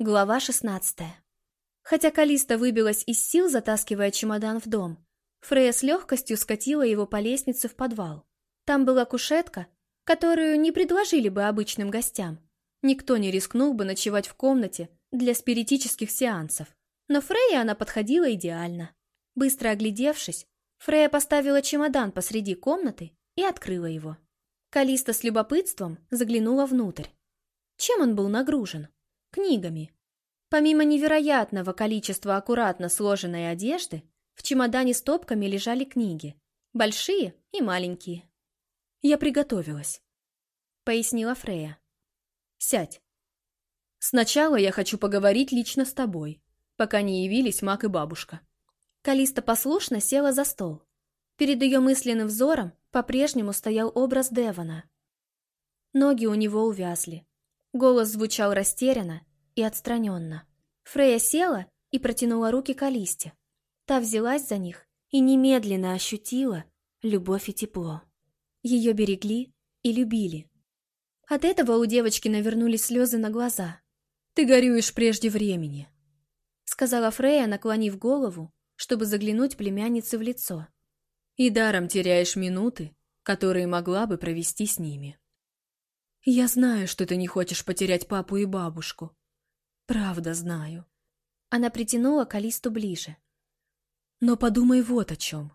Глава 16 Хотя Калиста выбилась из сил, затаскивая чемодан в дом, Фрея с легкостью скатила его по лестнице в подвал. Там была кушетка, которую не предложили бы обычным гостям. Никто не рискнул бы ночевать в комнате для спиритических сеансов. Но Фрейе она подходила идеально. Быстро оглядевшись, Фрея поставила чемодан посреди комнаты и открыла его. Калиста с любопытством заглянула внутрь. Чем он был нагружен? Книгами. Помимо невероятного количества аккуратно сложенной одежды, в чемодане стопками лежали книги. Большие и маленькие. «Я приготовилась», — пояснила Фрея. «Сядь. Сначала я хочу поговорить лично с тобой, пока не явились маг и бабушка». Калиста послушно села за стол. Перед ее мысленным взором по-прежнему стоял образ Девона. Ноги у него увязли. Голос звучал растерянно и отстраненно. Фрея села и протянула руки к Алисте. Та взялась за них и немедленно ощутила любовь и тепло. Ее берегли и любили. От этого у девочки навернулись слезы на глаза. «Ты горюешь прежде времени», — сказала Фрея, наклонив голову, чтобы заглянуть племяннице в лицо. «И даром теряешь минуты, которые могла бы провести с ними». «Я знаю, что ты не хочешь потерять папу и бабушку. Правда знаю». Она притянула Калисту ближе. «Но подумай вот о чем.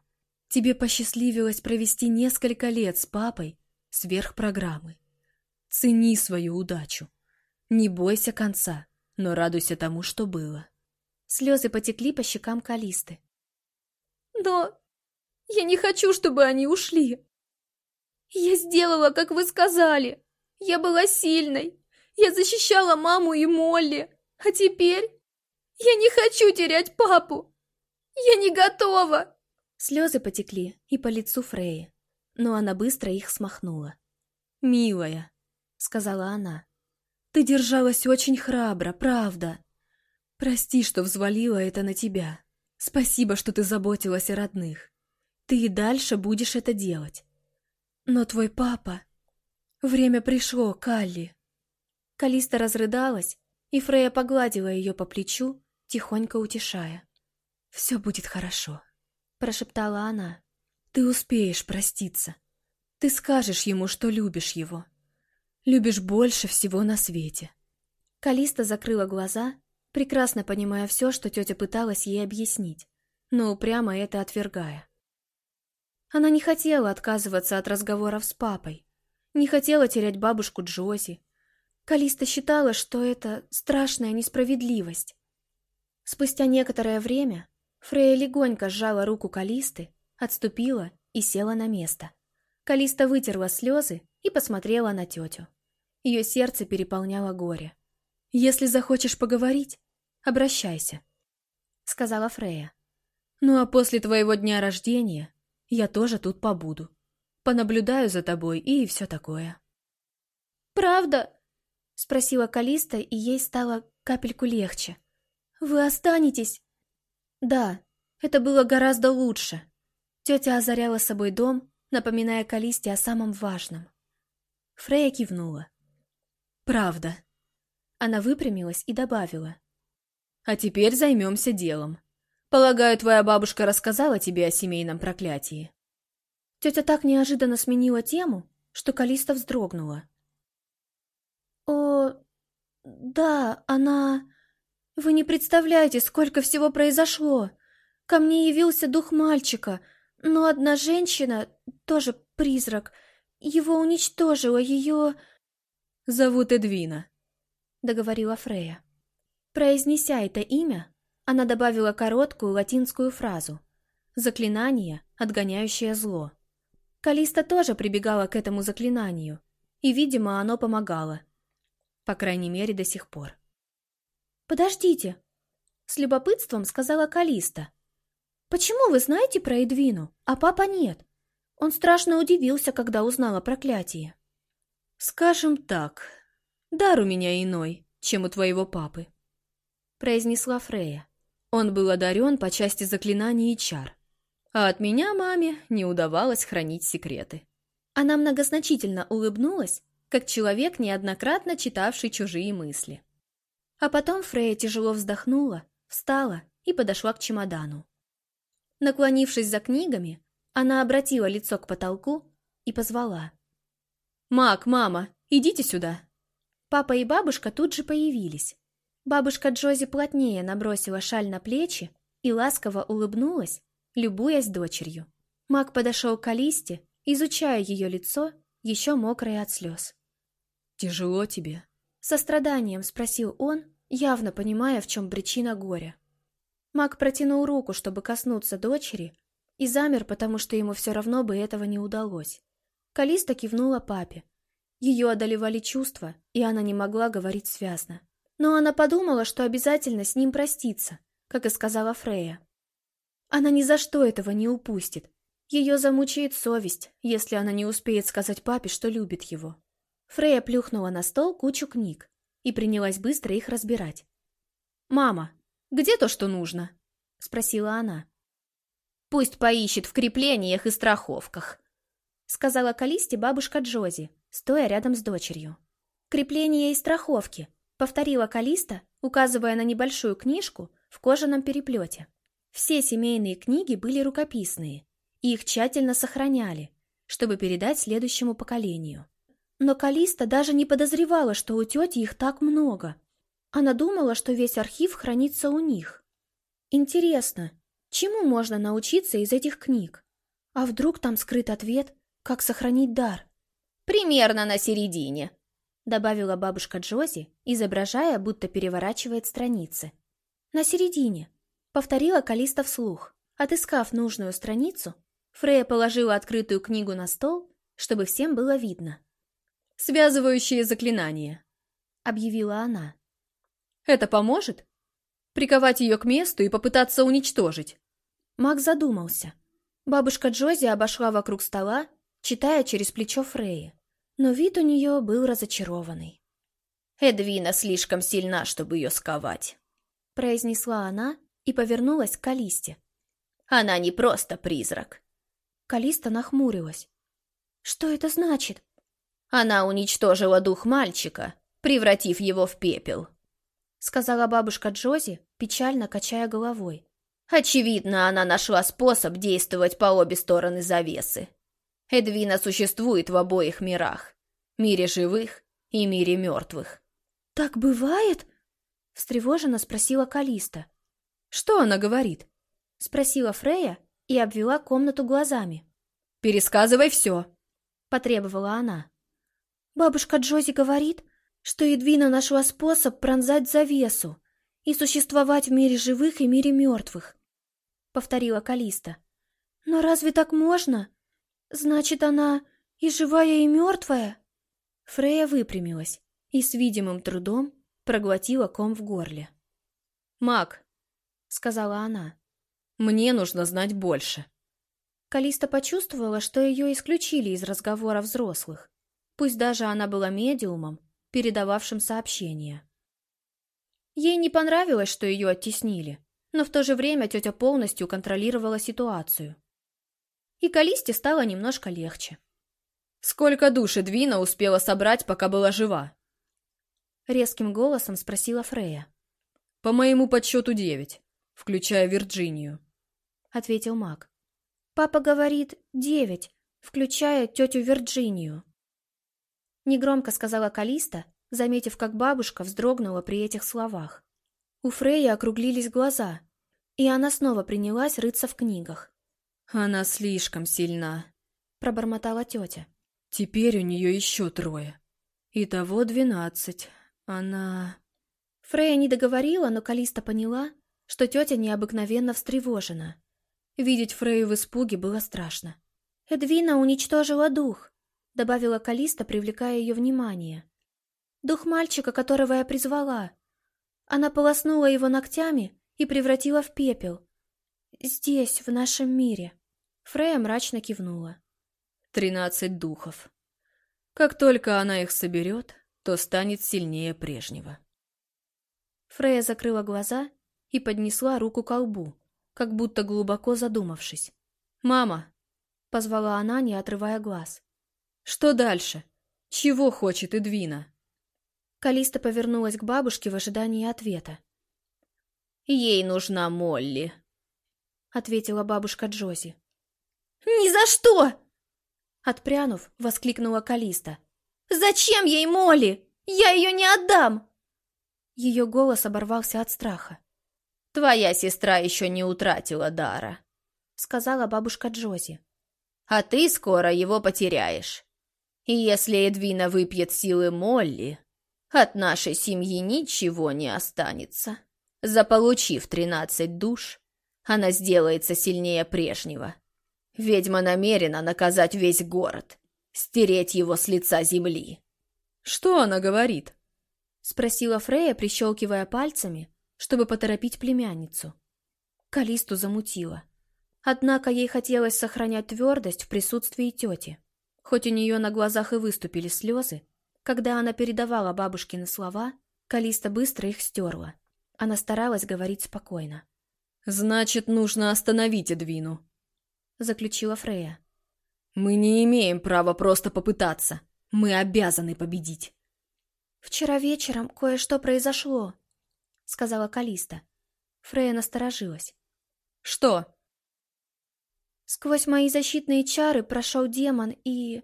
Тебе посчастливилось провести несколько лет с папой сверх программы. Цени свою удачу. Не бойся конца, но радуйся тому, что было». Слезы потекли по щекам Калисты. «Но я не хочу, чтобы они ушли. Я сделала, как вы сказали. Я была сильной. Я защищала маму и Молли. А теперь я не хочу терять папу. Я не готова. Слезы потекли и по лицу Фреи, но она быстро их смахнула. «Милая», — сказала она, — «ты держалась очень храбро, правда. Прости, что взвалила это на тебя. Спасибо, что ты заботилась о родных. Ты и дальше будешь это делать. Но твой папа... Время пришло, Калли. Калиста разрыдалась, и Фрея погладила ее по плечу, тихонько утешая. «Все будет хорошо», — прошептала она. «Ты успеешь проститься. Ты скажешь ему, что любишь его. Любишь больше всего на свете». Калиста закрыла глаза, прекрасно понимая все, что тетя пыталась ей объяснить, но упрямо это отвергая. Она не хотела отказываться от разговоров с папой, не хотела терять бабушку Джози. Калиста считала, что это страшная несправедливость. Спустя некоторое время Фрея легонько сжала руку Калисты, отступила и села на место. Калиста вытерла слезы и посмотрела на тетю. Ее сердце переполняло горе. «Если захочешь поговорить, обращайся», — сказала Фрея. «Ну а после твоего дня рождения я тоже тут побуду» понаблюдаю за тобой и все такое». «Правда?» — спросила Калиста, и ей стало капельку легче. «Вы останетесь?» «Да, это было гораздо лучше». Тетя озаряла собой дом, напоминая Калисте о самом важном. Фрея кивнула. «Правда». Она выпрямилась и добавила. «А теперь займемся делом. Полагаю, твоя бабушка рассказала тебе о семейном проклятии?» Тетя так неожиданно сменила тему, что Калиста вздрогнула. «О, да, она... Вы не представляете, сколько всего произошло. Ко мне явился дух мальчика, но одна женщина, тоже призрак, его уничтожила, ее...» «Зовут Эдвина», — договорила Фрея. Произнеся это имя, она добавила короткую латинскую фразу «Заклинание, отгоняющее зло». Калиста тоже прибегала к этому заклинанию, и, видимо, оно помогало. По крайней мере, до сих пор. «Подождите!» — с любопытством сказала Калиста. «Почему вы знаете про Эдвину, а папа нет? Он страшно удивился, когда узнал о проклятии». «Скажем так, дар у меня иной, чем у твоего папы», — произнесла Фрея. Он был одарен по части заклинаний и чар а от меня маме не удавалось хранить секреты. Она многозначительно улыбнулась, как человек, неоднократно читавший чужие мысли. А потом Фрея тяжело вздохнула, встала и подошла к чемодану. Наклонившись за книгами, она обратила лицо к потолку и позвала. «Мак, мама, идите сюда!» Папа и бабушка тут же появились. Бабушка Джози плотнее набросила шаль на плечи и ласково улыбнулась, любуясь дочерью. Мак подошел к Алисте, изучая ее лицо, еще мокрое от слез. «Тяжело тебе?» Со страданием спросил он, явно понимая, в чем причина горя. Мак протянул руку, чтобы коснуться дочери, и замер, потому что ему все равно бы этого не удалось. Калиста кивнула папе. Ее одолевали чувства, и она не могла говорить связно. Но она подумала, что обязательно с ним простится, как и сказала Фрея. Она ни за что этого не упустит. Ее замучает совесть, если она не успеет сказать папе, что любит его. Фрея плюхнула на стол кучу книг и принялась быстро их разбирать. «Мама, где то, что нужно?» — спросила она. «Пусть поищет в креплениях и страховках», — сказала Калисте бабушка Джози, стоя рядом с дочерью. «Крепления и страховки», — повторила Калиста, указывая на небольшую книжку в кожаном переплете. Все семейные книги были рукописные, и их тщательно сохраняли, чтобы передать следующему поколению. Но Калиста даже не подозревала, что у тети их так много. Она думала, что весь архив хранится у них. Интересно, чему можно научиться из этих книг? А вдруг там скрыт ответ, как сохранить дар? «Примерно на середине», — добавила бабушка Джози, изображая, будто переворачивает страницы. «На середине», — повторила Калиста вслух. Отыскав нужную страницу, Фрея положила открытую книгу на стол, чтобы всем было видно. «Связывающие заклинания», — объявила она. «Это поможет? Приковать ее к месту и попытаться уничтожить?» Маг задумался. Бабушка Джози обошла вокруг стола, читая через плечо Фреи, но вид у нее был разочарованный. «Эдвина слишком сильна, чтобы ее сковать», — произнесла она и повернулась к Калисте. «Она не просто призрак». Калиста нахмурилась. «Что это значит?» Она уничтожила дух мальчика, превратив его в пепел», — сказала бабушка Джози, печально качая головой. «Очевидно, она нашла способ действовать по обе стороны завесы. Эдвина существует в обоих мирах — мире живых и мире мертвых». «Так бывает?» — встревоженно спросила Калиста. «Что она говорит?» — спросила Фрея и обвела комнату глазами. «Пересказывай все», — потребовала она. Бабушка Джози говорит, что Эдвина нашла способ пронзать завесу и существовать в мире живых и мире мертвых, — повторила Калиста. Но разве так можно? Значит, она и живая, и мертвая? Фрея выпрямилась и с видимым трудом проглотила ком в горле. «Мак», — сказала она, — «мне нужно знать больше». Калиста почувствовала, что ее исключили из разговора взрослых пусть даже она была медиумом, передававшим сообщение. Ей не понравилось, что ее оттеснили, но в то же время тетя полностью контролировала ситуацию. И Калисте стало немножко легче. «Сколько душ Эдвина успела собрать, пока была жива?» Резким голосом спросила Фрея. «По моему подсчету девять, включая Вирджинию», — ответил маг. «Папа говорит девять, включая тетю Вирджинию», Негромко сказала Калиста, заметив, как бабушка вздрогнула при этих словах. У Фреи округлились глаза, и она снова принялась рыться в книгах. «Она слишком сильна», — пробормотала тетя. «Теперь у нее еще трое. Итого двенадцать. Она...» Фрея не договорила, но Калиста поняла, что тетя необыкновенно встревожена. Видеть Фрею в испуге было страшно. Эдвина уничтожила дух добавила Калиста, привлекая ее внимание. «Дух мальчика, которого я призвала. Она полоснула его ногтями и превратила в пепел. Здесь, в нашем мире». Фрея мрачно кивнула. «Тринадцать духов. Как только она их соберет, то станет сильнее прежнего». Фрея закрыла глаза и поднесла руку к лбу, как будто глубоко задумавшись. «Мама!» — позвала она, не отрывая глаз. Что дальше? Чего хочет Эдвина? Калиста повернулась к бабушке в ожидании ответа. «Ей нужна Молли», — ответила бабушка Джози. «Ни за что!» Отпрянув, воскликнула Калиста. «Зачем ей Молли? Я ее не отдам!» Ее голос оборвался от страха. «Твоя сестра еще не утратила дара», — сказала бабушка Джози. «А ты скоро его потеряешь. И если Эдвина выпьет силы Молли, от нашей семьи ничего не останется. Заполучив тринадцать душ, она сделается сильнее прежнего. Ведьма намерена наказать весь город, стереть его с лица земли. «Что она говорит?» — спросила Фрея, прищелкивая пальцами, чтобы поторопить племянницу. Калисту замутила. Однако ей хотелось сохранять твердость в присутствии тети. Хоть у нее на глазах и выступили слезы, когда она передавала бабушкины слова, Калиста быстро их стерла. Она старалась говорить спокойно. «Значит, нужно остановить Эдвину», — заключила Фрея. «Мы не имеем права просто попытаться. Мы обязаны победить». «Вчера вечером кое-что произошло», — сказала Калиста. Фрея насторожилась. «Что?» «Сквозь мои защитные чары прошел демон и...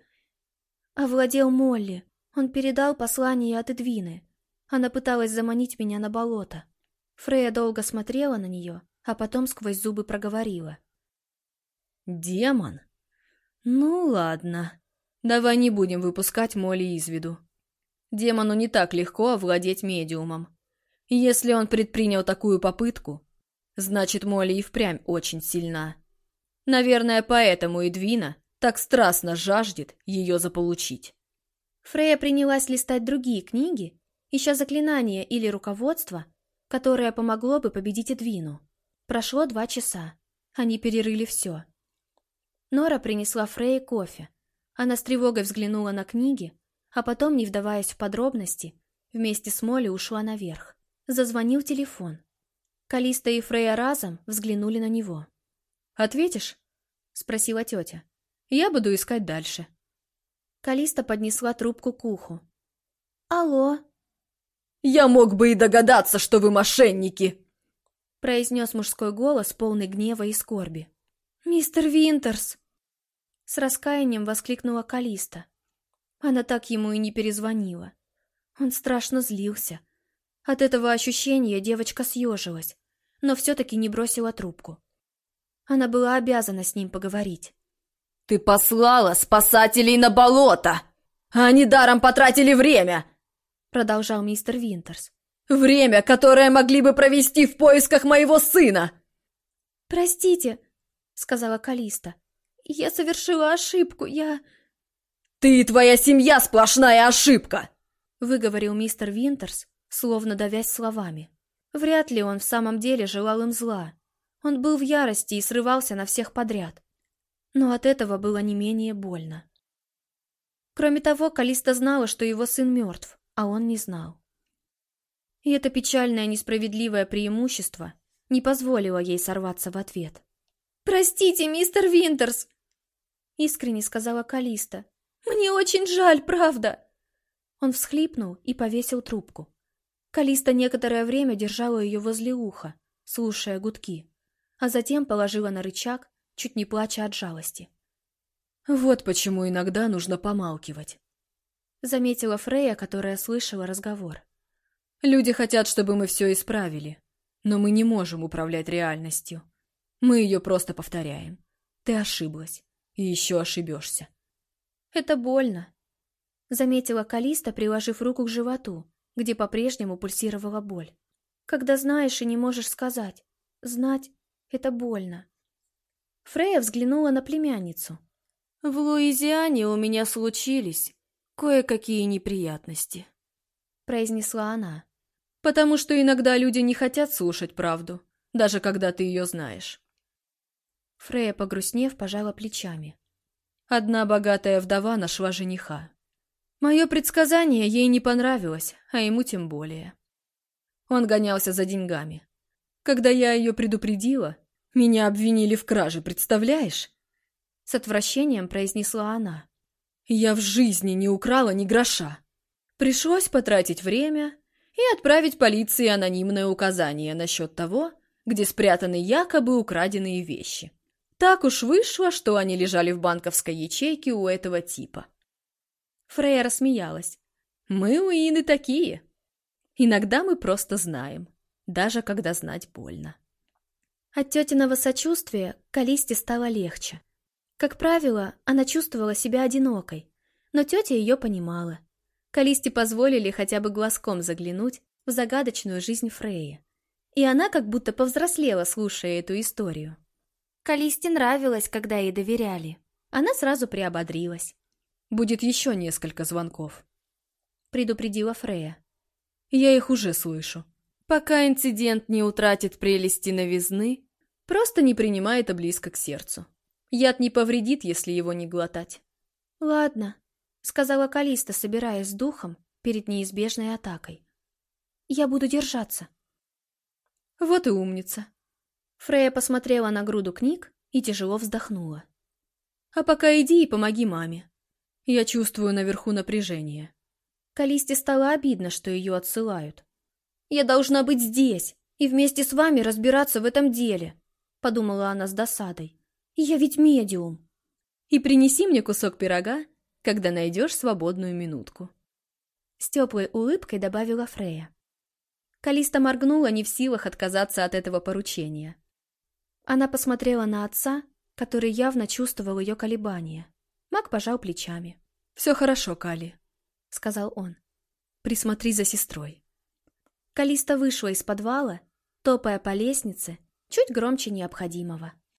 овладел Молли. Он передал послание от Эдвины. Она пыталась заманить меня на болото. Фрея долго смотрела на нее, а потом сквозь зубы проговорила. «Демон? Ну ладно. Давай не будем выпускать Молли из виду. Демону не так легко овладеть медиумом. Если он предпринял такую попытку, значит, Молли и впрямь очень сильна. Наверное, поэтому Эдвина так страстно жаждет ее заполучить». Фрея принялась листать другие книги, ища заклинания или руководство, которое помогло бы победить Эдвину. Прошло два часа. Они перерыли все. Нора принесла Фрейе кофе. Она с тревогой взглянула на книги, а потом, не вдаваясь в подробности, вместе с Молли ушла наверх. Зазвонил телефон. Калиста и Фрея разом взглянули на него. «Ответишь?» — спросила тетя. «Я буду искать дальше». Калиста поднесла трубку к уху. «Алло?» «Я мог бы и догадаться, что вы мошенники!» произнес мужской голос, полный гнева и скорби. «Мистер Винтерс!» С раскаянием воскликнула Калиста. Она так ему и не перезвонила. Он страшно злился. От этого ощущения девочка съежилась, но все-таки не бросила трубку. Она была обязана с ним поговорить. «Ты послала спасателей на болото! А они даром потратили время!» Продолжал мистер Винтерс. Время, которое могли бы провести в поисках моего сына!» «Простите», — сказала Калиста. «Я совершила ошибку, я...» «Ты и твоя семья сплошная ошибка!» — выговорил мистер Винтерс, словно давясь словами. Вряд ли он в самом деле желал им зла. Он был в ярости и срывался на всех подряд. Но от этого было не менее больно. Кроме того, Калиста знала, что его сын мертв, а он не знал. И это печальное несправедливое преимущество не позволило ей сорваться в ответ. «Простите, мистер Винтерс!» Искренне сказала Калиста. «Мне очень жаль, правда!» Он всхлипнул и повесил трубку. Калиста некоторое время держала ее возле уха, слушая гудки, а затем положила на рычаг, чуть не плача от жалости. «Вот почему иногда нужно помалкивать», — заметила Фрея, которая слышала разговор. Люди хотят, чтобы мы все исправили. Но мы не можем управлять реальностью. Мы ее просто повторяем. Ты ошиблась. И еще ошибешься. Это больно. Заметила Калиста, приложив руку к животу, где по-прежнему пульсировала боль. Когда знаешь и не можешь сказать. Знать — это больно. Фрея взглянула на племянницу. В Луизиане у меня случились кое-какие неприятности, произнесла она. Потому что иногда люди не хотят слушать правду, даже когда ты ее знаешь. Фрея, погрустнев, пожала плечами. Одна богатая вдова нашла жениха. Мое предсказание ей не понравилось, а ему тем более. Он гонялся за деньгами. Когда я ее предупредила, меня обвинили в краже, представляешь? С отвращением произнесла она. Я в жизни не украла ни гроша. Пришлось потратить время и отправить полиции анонимное указание насчет того, где спрятаны якобы украденные вещи. Так уж вышло, что они лежали в банковской ячейке у этого типа. Фрея рассмеялась. Мы у Ины такие. Иногда мы просто знаем, даже когда знать больно. От тетиного сочувствия Калисте стало легче. Как правило, она чувствовала себя одинокой, но тетя ее понимала. Калисте позволили хотя бы глазком заглянуть в загадочную жизнь Фреи. И она как будто повзрослела, слушая эту историю. Калисте нравилось, когда ей доверяли. Она сразу приободрилась. «Будет еще несколько звонков», — предупредила Фрея. «Я их уже слышу. Пока инцидент не утратит прелести новизны, просто не принимай это близко к сердцу. Яд не повредит, если его не глотать». «Ладно», — сказала Калиста, собираясь с духом перед неизбежной атакой. «Я буду держаться». Вот и умница. Фрея посмотрела на груду книг и тяжело вздохнула. А пока иди и помоги маме. Я чувствую наверху напряжение. Калисте стало обидно, что ее отсылают. «Я должна быть здесь и вместе с вами разбираться в этом деле», подумала она с досадой. «Я ведь медиум». «И принеси мне кусок пирога, когда найдешь свободную минутку». С теплой улыбкой добавила Фрея. Калиста моргнула, не в силах отказаться от этого поручения. Она посмотрела на отца, который явно чувствовал ее колебания. Мак пожал плечами. «Все хорошо, Кали», — сказал он. «Присмотри за сестрой». Калиста вышла из подвала, топая по лестнице, чуть громче необходимого.